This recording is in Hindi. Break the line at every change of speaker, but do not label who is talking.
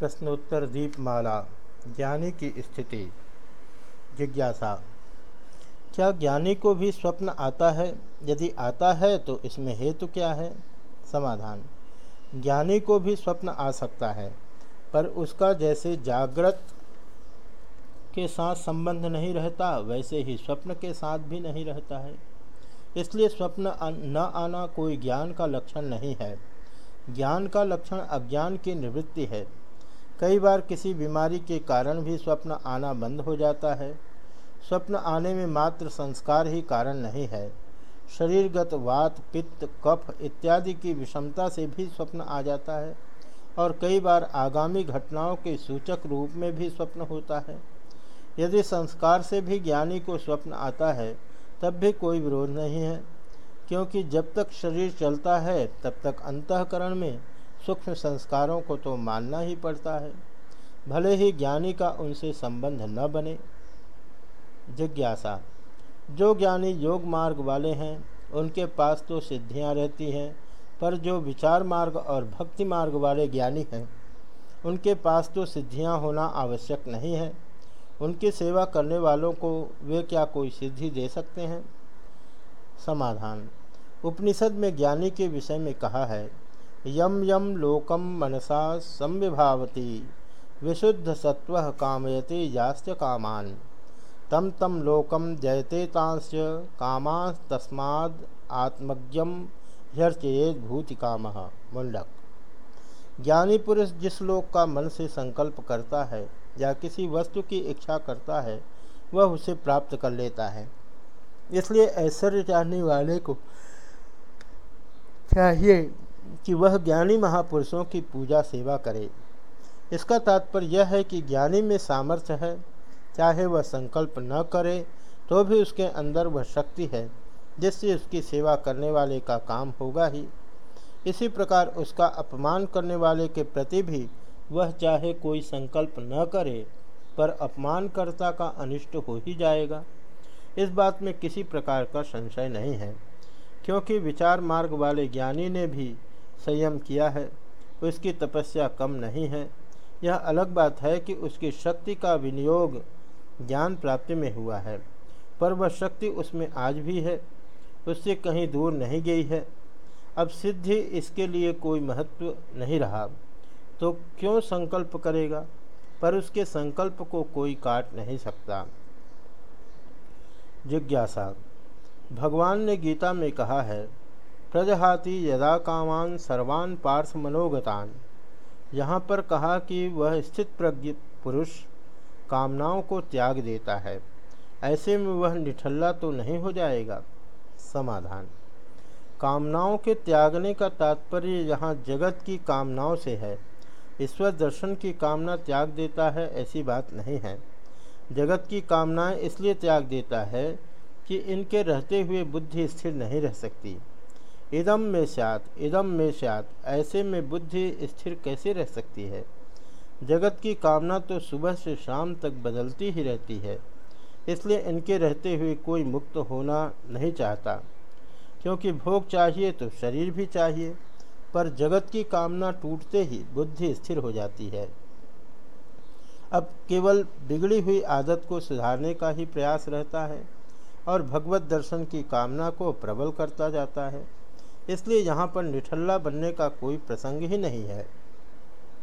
प्रश्नोत्तर दीपमाला, ज्ञानी की स्थिति, जिज्ञासा। क्या ज्ञानी को भी स्वप्न आता है? यदि आता है तो इसमें हेतु क्या है? समाधान। ज्ञानी को भी स्वप्न आ सकता है, पर उसका जैसे जागृत के साथ संबंध नहीं रहता, वैसे ही स्वप्न के साथ भी नहीं रहता है। इसलिए स्वप्न न आना कोई ज्ञान का लक्षण नहीं है। ज्ञान का लक्षण अज्ञान की निवृत्ति है। कई बार किसी बीमारी के कारण भी स्वप्न आना बंद हो जाता है। स्वप्न आने में मात्र संस्कार ही कारण नहीं है। शरीरगत वात, पित्त, कफ इत्यादि की विषमता से भी स्वप्न आ जाता है और कई बार आगामी घटनाओं के सूचक रूप में भी स्वप्न होता है। यदि संस्कार से भी ज्ञानी को स्वप्न आता है, तब भी कोई विरोध नहीं है, क्योंकि जब तक शरीर चलता है, तब तक अंतकरण में सूक्ष्म संस्कारों को तो मानना ही पड़ता है। भले ही ज्ञानी का उनसे संबंध न बने। जिज्ञासा। जो ज्ञानी योग मार्ग वाले हैं, उनके पास तो सिद्धियाँ रहती हैं, पर जो विचार मार्ग और भक्ति मार्ग वाले ज्ञानी हैं, उनके पास तो सिद्धियाँ होना आवश्यक नहीं है। उनकी सेवा करने वालों को वे क्या कोई सिद्धि दे सकते हैं? समाधान। उपनिषद में ज्ञानी के विषय में कहा है यम यम लोकम मनसा संविभावती। विशुद्ध सत्व कामयते याश्च कामान। तम तम लोकम जयते तांश्च कामा तस्माद आत्मज्ञम ह्यर्चयेद भूति काम मुंडक। ज्ञानी पुरुष जिस लोक का मन से संकल्प करता है, या किसी वस्तु की इच्छा करता है, वह उसे प्राप्त कर लेता है। इसलिए ऐश्वर्य चाहने वाले को चाहिए कि वह ज्ञानी महापुरुषों की पूजा सेवा करे। इसका तात्पर्य यह है कि ज्ञानी में सामर्थ्य है। चाहे वह संकल्प न करे तो भी उसके अंदर वह शक्ति है, जिससे उसकी सेवा करने वाले का काम होगा ही। इसी प्रकार उसका अपमान करने वाले के प्रति भी वह चाहे कोई संकल्प न करे, पर अपमानकर्ता का अनिष्ट हो ही जाएगा। इस बात में किसी प्रकार का संशय नहीं है, क्योंकि विचार मार्ग वाले ज्ञानी ने भी संयम किया है, उसकी तपस्या कम नहीं है। यह अलग बात है कि उसकी शक्ति का विनियोग ज्ञान प्राप्ति में हुआ है, पर वह शक्ति उसमें आज भी है, उससे कहीं दूर नहीं गई है। अब सिद्धि इसके लिए कोई महत्व नहीं रहा तो क्यों संकल्प करेगा? पर उसके संकल्प को कोई काट नहीं सकता। जिज्ञासा। भगवान ने गीता में कहा है प्रजहाति यदा कामान सर्वान पार्थ मनोगतान यहाँ पर कहा कि वह स्थित प्रज्ञ पुरुष कामनाओं को त्याग देता है। ऐसे में वह निठल्ला तो नहीं हो जाएगा। समाधान। कामनाओं के त्यागने का तात्पर्य यहाँ जगत की कामनाओं से है। ईश्वर दर्शन की कामना त्याग देता है ऐसी बात नहीं है। जगत की कामनाएँ इसलिए त्याग देता है कि इनके रहते हुए बुद्धि स्थिर नहीं रह सकती। इदम में सात इदम में सात ऐसे में बुद्धि स्थिर कैसे रह सकती है? जगत की कामना तो सुबह से शाम तक बदलती ही रहती है, इसलिए इनके रहते हुए कोई मुक्त होना नहीं चाहता। क्योंकि भोग चाहिए तो शरीर भी चाहिए, पर जगत की कामना टूटते ही बुद्धि स्थिर हो जाती है। अब केवल बिगड़ी हुई आदत को सुधारने का ही प्रयास रहता है, और भगवत दर्शन की कामना को प्रबल करता जाता है। इसलिए यहाँ पर निठल्ला बनने का कोई प्रसंग ही नहीं है।